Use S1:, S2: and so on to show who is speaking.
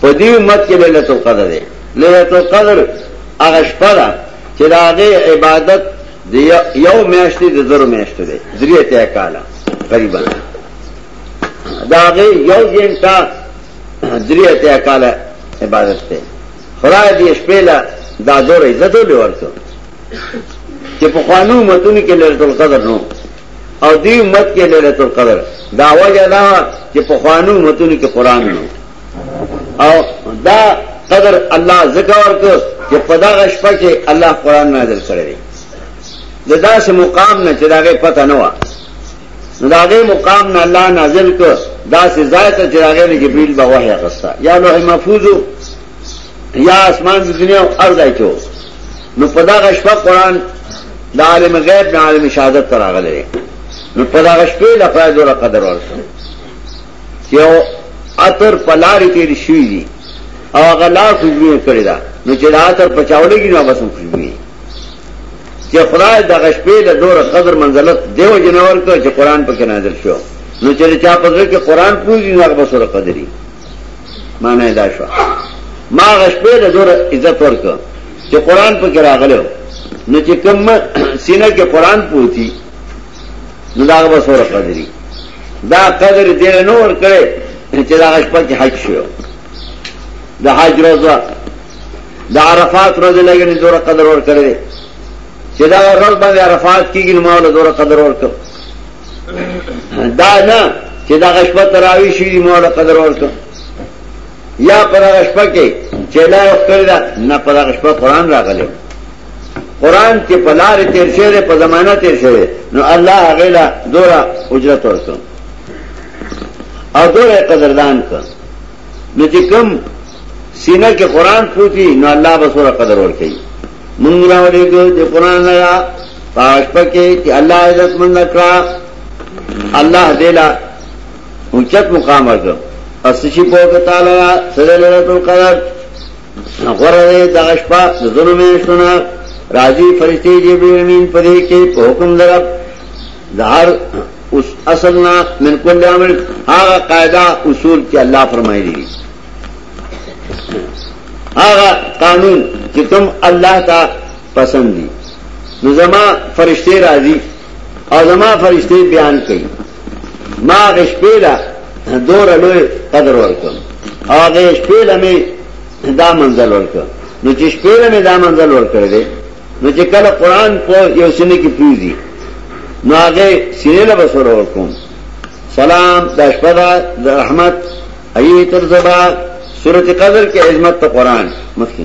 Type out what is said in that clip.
S1: په دې امت کې ليلت القدر دی ليلت القدر هغه شپه ده چې دا غي عبادت د یو میاشتې د زرو میاشتې دی درې ته کاله تقریبا دا غي یو جنتا درې ته کاله عبادت دی خدای دې شپه له دا زور عزت ورته چې په خوانو متون کې ليلت القدر نو او دې امت کې ليلت القدر دا وجه دا چې په خوانو متون کې قران نو او دا قدر الله ذکر ورکو چې په دا غشپه کې الله قران نازل کړی دی د داسې مقام نه چې داغه پته نه و نو داغه مقام نه الله نازل کو داسې ځای ته چې داغه نه جبريل به وحي غستا یا لوح محفوظ یا اسمان د دنیا او ارض ایتو نو په دا غشپه قران د عالم غیب نه عالم شهادت تراغله نو په دا غشپه لپاره ډول قدر ورکړ یو اتر پلاری تیر شوی دی او هغه لار خوشبوی کړی دا نو چې دا اتر پچاولېږي نو بس خوشبوی چې خدای د غشپې له دور قدر منزلت دیو جنور کو چې قران پکې نازل شو نو چې چا په ځای کې قران پوزي نو هغه سره قدرې معنی دا شو ما غشپې له دور عزت ورکو چې قران پکې راغلو نو چې کوم سینه کې قران پوتی نو دا هغه سره قدرې دا قدر دې نه ور کړې چې دا هغه په حج شو د حج روزه د عرفات روزه لګنې زور قدر ور کړې چې دا روز باندې عرفات کېږي نو مولا زور قدر ور کړ دا نه چې دا هغه په تراوی شي مولا قدر ور کړ یا پر هغه شپه کې چې لا وخت کړی دا نه پر هغه شپه قران راغلی قران کې په لار تیر شوی په زمانہ تیر شوی نو الله هغه لا دورا اجرت ورکړ او دورا قدردان کړ نو چې کوم سینه کې قران پوتی نو الله به سره قدر ورکړي مونږ راولې کو چې قران نه را پاک پکې چې الله عزت مند کړه الله دې لا اوچت مقام ورکړ اسشي په تعالی سره لرتل قدر غره دې د شپه د زونو میشتونه راځي فرشتي جبرئیل امین په دې کې په حکم درب دار اس اصلنا من کل عمل هغه قاعده اصول چې الله فرمایلی دي هغه قانون چې کوم الله ته پسند دي نو زما فرشتي راځي او زما فرشتي بیان کوي ما غش پیلا دور لوی قدر ورکم او غش پیلا می دا منزل ورکم نو چې شپېله مې دا منزل ورکړ دی نو چې کله قران په یو سینې کې پریږدي نو هغه سینې له بسور ورکوم سلام د شپه د رحمت ایه تر زبا سورته قدر کې عظمت ته قران مخکې